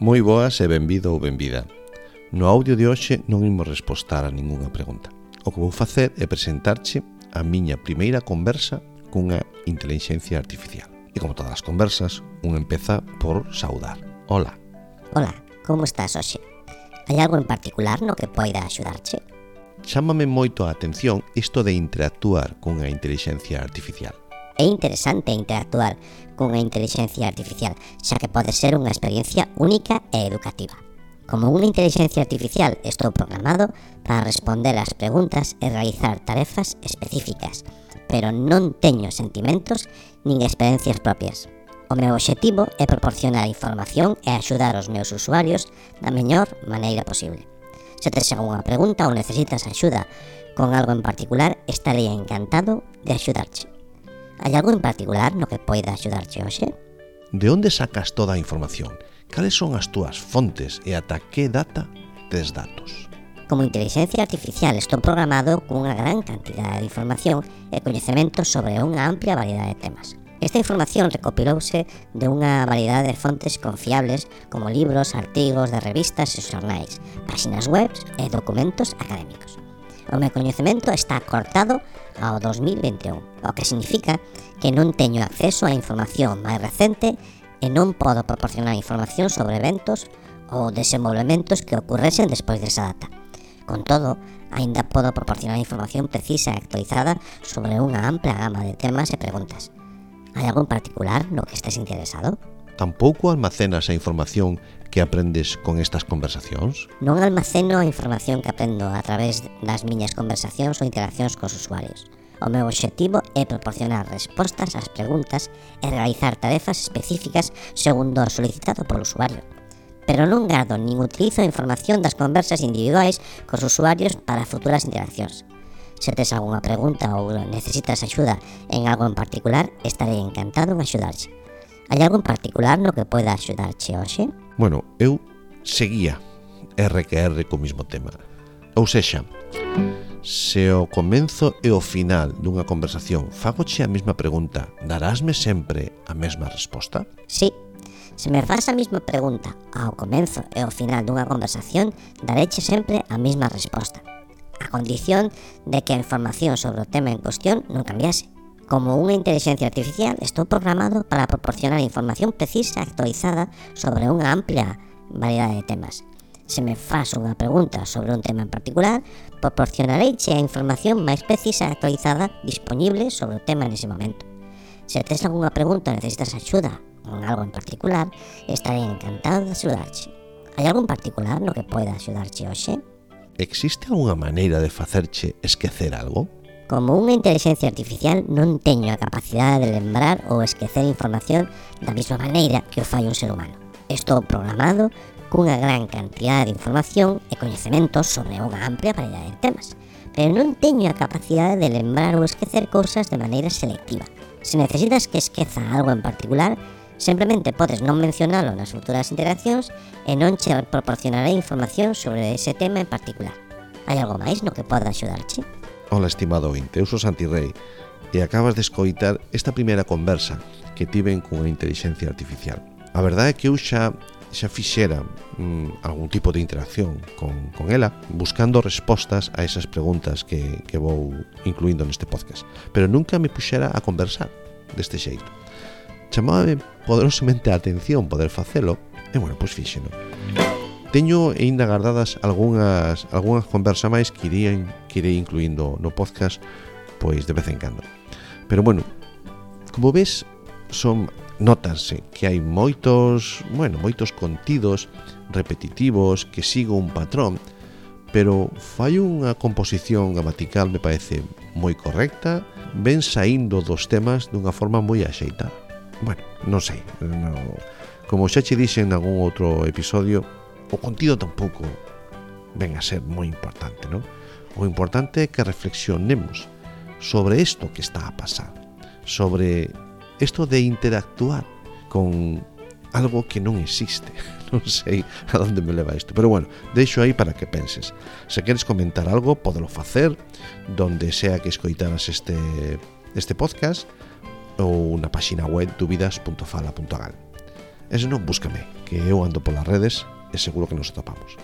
Moi boas e benvido ou benvida. No audio de hoxe non imos respostar a ningunha pregunta. O que vou facer é presentarche a miña primeira conversa cunha inteligencia artificial. E como todas as conversas, un empeza por saudar. Hola. Hola, como estás hoxe? Hai algo en particular no que poida axudarche? Chámame moito a atención isto de interactuar cunha inteligencia artificial É interesante interactuar cunha inteligencia artificial, xa que pode ser unha experiencia única e educativa. Como unha inteligencia artificial estou programado para responder ás preguntas e realizar tarefas específicas, pero non teño sentimentos nin experiencias propias. O meu obxectivo é proporcionar información e axudar os meus usuarios da mellor maneira posible. Se tes algunha pregunta ou necesitas axuda con algo en particular, estarei encantado de axudarche. Hai algo en particular no que poida axudarche hoxe? De onde sacas toda a información? Cales son as túas fontes e ata que data tes datos? Como inteligencia artificial estou programado cunha gran cantidade de información e coñecementos sobre unha amplia variedade de temas. Esta información recopilouse de unha variedade de fontes confiables como libros, artigos de revistas e xornais, páxinas web e documentos académicos o meu coñecemento está cortado ao 2021, o que significa que non teño acceso á información máis recente e non podo proporcionar información sobre eventos ou desenvolvementos que ocurresen despois desa data. Con todo, aínda podo proporcionar información precisa e actualizada sobre unha ampla gama de temas e preguntas. Hai algún particular no que estés interesado? tampouco almacenas a información que aprendes con estas conversacións? Non almaceno a información que aprendo a través das miñas conversacións ou interaccións cos usuarios. O meu obxectivo é proporcionar respostas ás preguntas e realizar tarefas específicas segundo o solicitado polo usuario. Pero non gardo nin utilizo a información das conversas individuais cos usuarios para futuras interaccións. Se tes algunha pregunta ou necesitas axuda en algo en particular, estarei encantado en axudarche. Hai algo en particular no que poida axudarche hoxe? Bueno, eu seguía R que R co mismo tema. Ou sexa, se o comenzo e o final dunha conversación fagoche a mesma pregunta, darásme sempre a mesma resposta? Sí, se me faz a mesma pregunta ao comenzo e ao final dunha conversación, dareche sempre a mesma resposta, a condición de que a información sobre o tema en cuestión non cambiase como una inteligencia artificial, estou programado para proporcionar información precisa y actualizada sobre una amplia variedad de temas. Se me faz unha pregunta sobre un tema en particular, proporcionareiche a información máis precisa e actualizada disponible sobre o tema nese momento. Se tes algunha pregunta ou necesitas axuda con algo en particular, estaré encantado de axudarche. Hai algún particular no que poida axudarche hoxe? Existe algunha maneira de facerche esquecer algo? Como unha inteligencia artificial non teño a capacidade de lembrar ou esquecer información da mesma maneira que o fai un ser humano. Estou programado cunha gran cantidad de información e coñecementos sobre unha amplia variedade de temas, pero non teño a capacidade de lembrar ou esquecer cousas de maneira selectiva. Se necesitas que esqueza algo en particular, Simplemente podes non mencionalo nas futuras interaccións e non che proporcionaré información sobre ese tema en particular. Hai algo máis no que poda axudarche? Ola, estimado ointe, eu sou Santi Rey e acabas de escoitar esta primeira conversa que tiven cunha inteligencia artificial. A verdade é que eu xa xa fixera mm, algún tipo de interacción con, con ela buscando respostas a esas preguntas que, que vou incluindo neste podcast pero nunca me puxera a conversar deste xeito chamábame poderosamente a atención poder facelo e bueno, pois fíxeno Teño aínda guardadas algunhas, algunhas conversas máis que irían, que irei incluindo no podcast pois de vez en cando. Pero bueno, como ves, son notanse que hai moitos, bueno, moitos contidos repetitivos que sigo un patrón, pero fai unha composición gramatical me parece moi correcta, ven saindo dos temas dunha forma moi axeitada. Bueno, non sei, no, como xa che dixen en algún outro episodio, o contido tampouco ven a ser moi importante, non? O importante é que reflexionemos sobre isto que está a pasar, sobre isto de interactuar con algo que non existe. Non sei a onde me leva isto, pero bueno, deixo aí para que penses. Se queres comentar algo, podelo facer donde sea que escoitaras este este podcast ou na páxina web dubidas.fala.gal. E senón, búscame, que eu ando polas redes e seguro que nos atopamos.